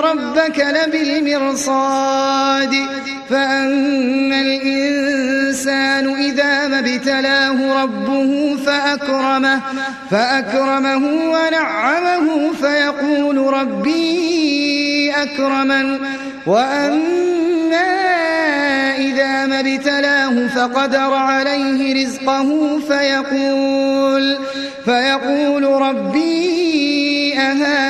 ربك لبالمرصاد فأما الإنسان إذا ما ابتلاه ربه فأكرمه, فأكرمه ونعمه فيقول ربي أكرمن. وأما إذا ما ابتلاه فقدر عليه رزقه فيقول, فيقول ربي أهانا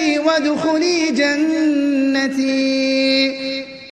وادخلي جنتي.